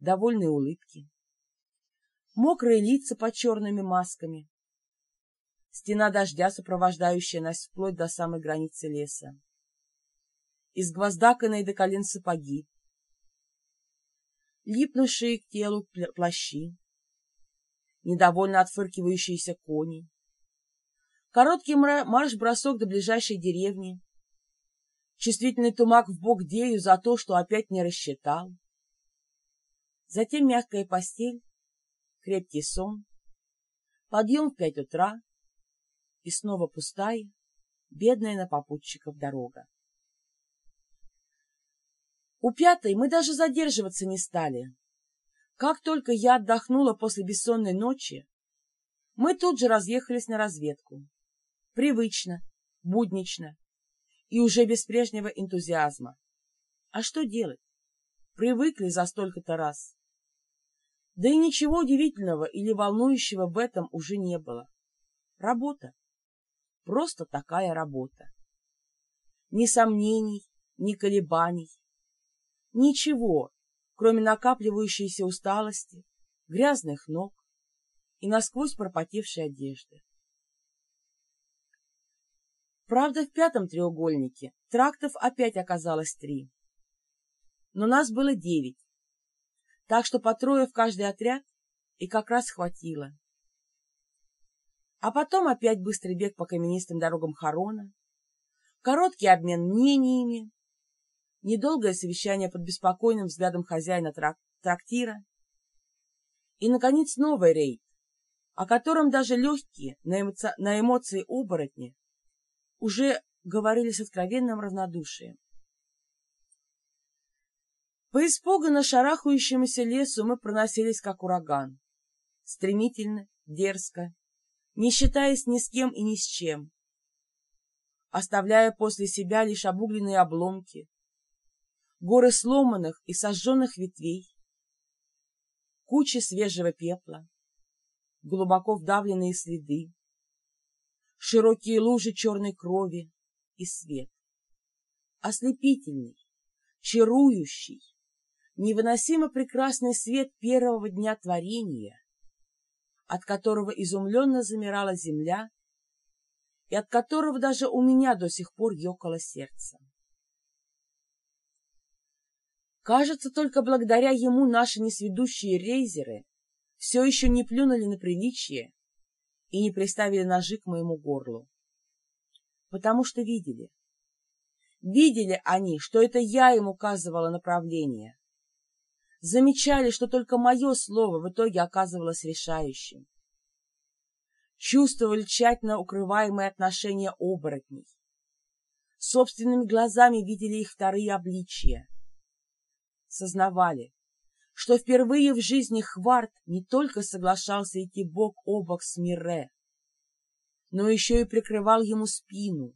довольные улыбки, мокрые лица под черными масками, стена дождя, сопровождающая нас вплоть до самой границы леса, изгвоздаканные до колен сапоги, липнувшие к телу плащи, недовольно отфыркивающиеся кони, короткий марш-бросок до ближайшей деревни, чувствительный тумак в бок Дею за то, что опять не рассчитал, затем мягкая постель, крепкий сон, подъем в пять утра и снова пустая, бедная на попутчиков дорога. У пятой мы даже задерживаться не стали. Как только я отдохнула после бессонной ночи, мы тут же разъехались на разведку. Привычно, буднично и уже без прежнего энтузиазма. А что делать? Привыкли за столько-то раз. Да и ничего удивительного или волнующего в этом уже не было. Работа. Просто такая работа. Ни сомнений, ни колебаний. Ничего, кроме накапливающейся усталости, грязных ног и насквозь пропотевшей одежды. Правда, в пятом треугольнике трактов опять оказалось три. Но нас было девять, так что по трое в каждый отряд и как раз хватило. А потом опять быстрый бег по каменистым дорогам Харона, короткий обмен мнениями, недолгое совещание под беспокойным взглядом хозяина трак трактира и, наконец, новый рейд, о котором даже легкие на, эмоци... на эмоции оборотни уже говорили с откровенным равнодушием. По испуганно шарахающемуся лесу мы проносились, как ураган. Стремительно, дерзко, не считаясь ни с кем и ни с чем, оставляя после себя лишь обугленные обломки, горы сломанных и сожженных ветвей, кучи свежего пепла, глубоко вдавленные следы, широкие лужи черной крови и свет. Ослепительный, чарующий, невыносимо прекрасный свет первого дня творения, от которого изумленно замирала земля и от которого даже у меня до сих пор ёкало сердце. Кажется, только благодаря ему наши несведущие рейзеры все еще не плюнули на приличие и не приставили ножи к моему горлу. Потому что видели. Видели они, что это я им указывала направление. Замечали, что только мое слово в итоге оказывалось решающим. Чувствовали тщательно укрываемые отношения оборотней. Собственными глазами видели их вторые обличия. Сознавали, что впервые в жизни Хварт не только соглашался идти бок о бок с Мире, но еще и прикрывал ему спину,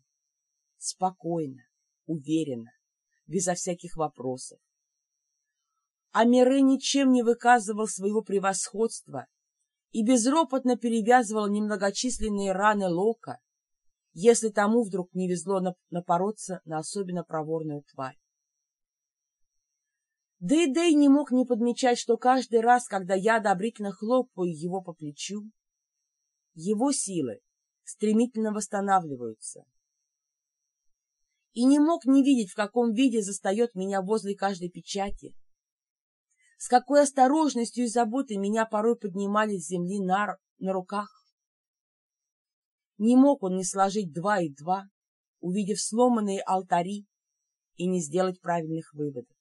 спокойно, уверенно, безо всяких вопросов. А Мире ничем не выказывал своего превосходства и безропотно перевязывал немногочисленные раны Лока, если тому вдруг не везло напороться на особенно проворную тварь. Да и Дэй не мог не подмечать, что каждый раз, когда я одобрительно хлопаю его по плечу, его силы стремительно восстанавливаются. И не мог не видеть, в каком виде застает меня возле каждой печати, с какой осторожностью и заботой меня порой поднимали с земли на, на руках. Не мог он не сложить два и два, увидев сломанные алтари, и не сделать правильных выводов.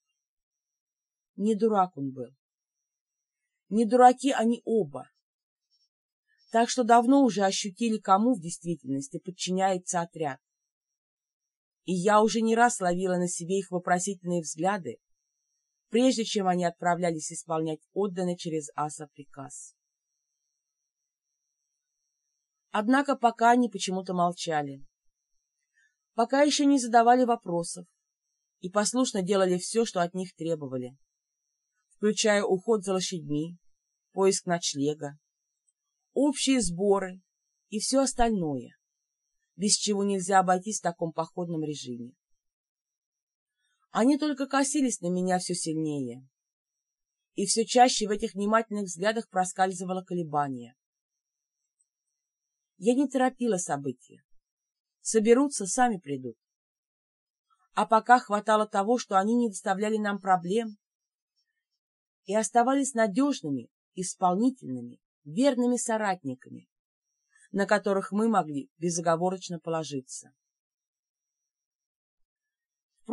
Не дурак он был. Не дураки они оба. Так что давно уже ощутили, кому в действительности подчиняется отряд. И я уже не раз ловила на себе их вопросительные взгляды, прежде чем они отправлялись исполнять отданный через аса приказ. Однако пока они почему-то молчали. Пока еще не задавали вопросов и послушно делали все, что от них требовали включая уход за лошадьми, поиск ночлега, общие сборы и все остальное, без чего нельзя обойтись в таком походном режиме. Они только косились на меня все сильнее. и все чаще в этих внимательных взглядах проскальзывало колебание. Я не торопила события. Соберутся, сами придут. А пока хватало того, что они не доставляли нам проблем и оставались надежными, исполнительными, верными соратниками, на которых мы могли безоговорочно положиться.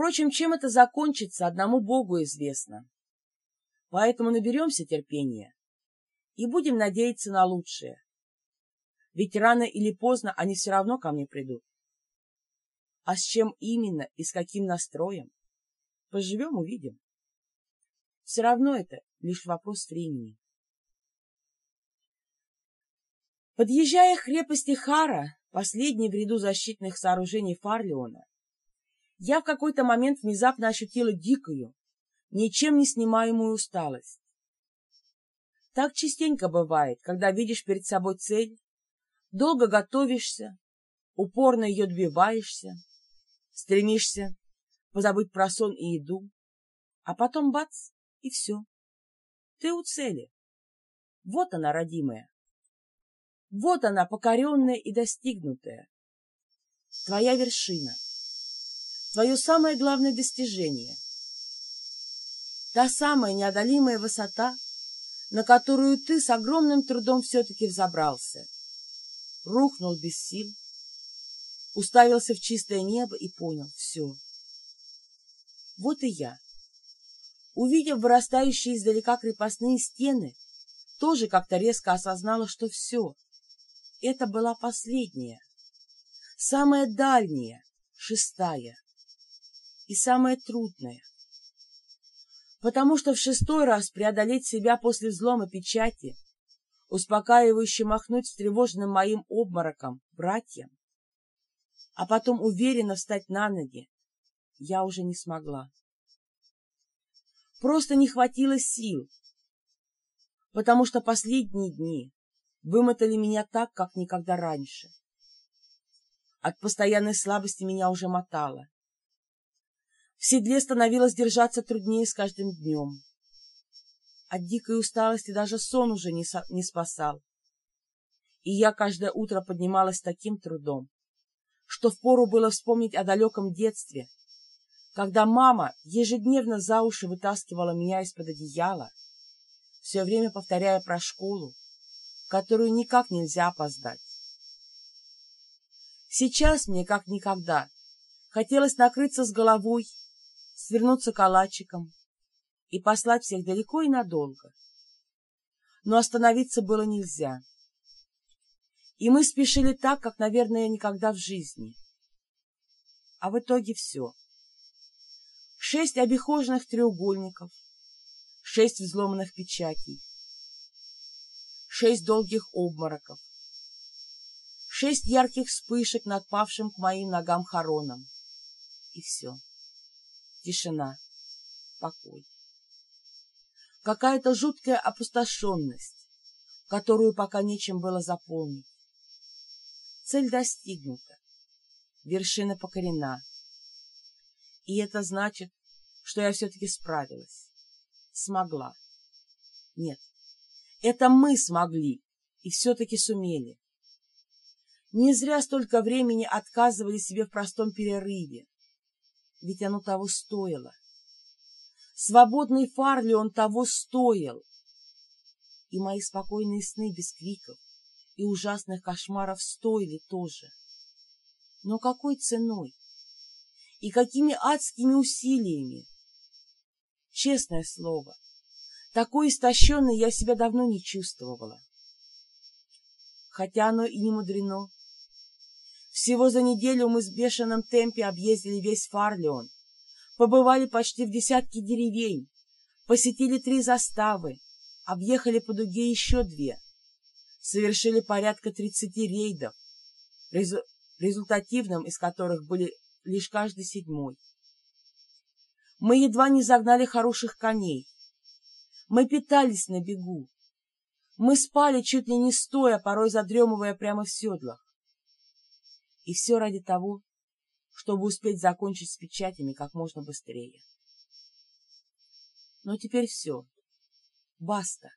Впрочем, чем это закончится, одному Богу известно. Поэтому наберемся терпения и будем надеяться на лучшее. Ведь рано или поздно они все равно ко мне придут. А с чем именно и с каким настроем? Поживем — увидим. Все равно это лишь вопрос времени. Подъезжая к крепости Хара, последней в ряду защитных сооружений Фарлеона, я в какой-то момент внезапно ощутила дикую, ничем не снимаемую усталость. Так частенько бывает, когда видишь перед собой цель, долго готовишься, упорно ее добиваешься, стремишься позабыть про сон и еду, а потом бац, и все. Ты у цели. Вот она, родимая. Вот она, покоренная и достигнутая. Твоя вершина. Твое самое главное достижение. Та самая неодолимая высота, на которую ты с огромным трудом все-таки взобрался. Рухнул без сил, уставился в чистое небо и понял — все. Вот и я. Увидев вырастающие издалека крепостные стены, тоже как-то резко осознала, что все. Это была последняя, самая дальняя, шестая и самая трудная. Потому что в шестой раз преодолеть себя после взлома печати, успокаивающе махнуть встревоженным моим обмороком братьям, а потом уверенно встать на ноги, я уже не смогла. Просто не хватило сил, потому что последние дни вымотали меня так, как никогда раньше. От постоянной слабости меня уже мотало. В седле становилось держаться труднее с каждым днем. От дикой усталости даже сон уже не, не спасал. И я каждое утро поднималась таким трудом, что впору было вспомнить о далеком детстве, когда мама ежедневно за уши вытаскивала меня из-под одеяла, все время повторяя про школу, которую никак нельзя опоздать. Сейчас мне, как никогда, хотелось накрыться с головой, свернуться калачиком и послать всех далеко и надолго. Но остановиться было нельзя. И мы спешили так, как, наверное, никогда в жизни. А в итоге все. Шесть обихоженных треугольников, шесть взломанных печатей, шесть долгих обмороков, шесть ярких вспышек над павшим к моим ногам хороном. И все. Тишина, покой. Какая-то жуткая опустошенность, которую пока нечем было заполнить. Цель достигнута, вершина покорена. И это значит, что я все-таки справилась, смогла. Нет, это мы смогли и все-таки сумели. Не зря столько времени отказывали себе в простом перерыве, ведь оно того стоило. Свободный Фарли он того стоил. И мои спокойные сны без криков, и ужасных кошмаров стоили тоже. Но какой ценой? И какими адскими усилиями? Честное слово, такой истощенной я себя давно не чувствовала. Хотя оно и не мудрено. Всего за неделю мы с бешеным темпе объездили весь Фарлеон, побывали почти в десятке деревень, посетили три заставы, объехали по дуге еще две — совершили порядка 30 рейдов, результативным из которых были лишь каждый седьмой. Мы едва не загнали хороших коней. Мы питались на бегу. Мы спали чуть ли не стоя, порой задремывая прямо в седлах. И все ради того, чтобы успеть закончить с печатями как можно быстрее. Но теперь все. Баста.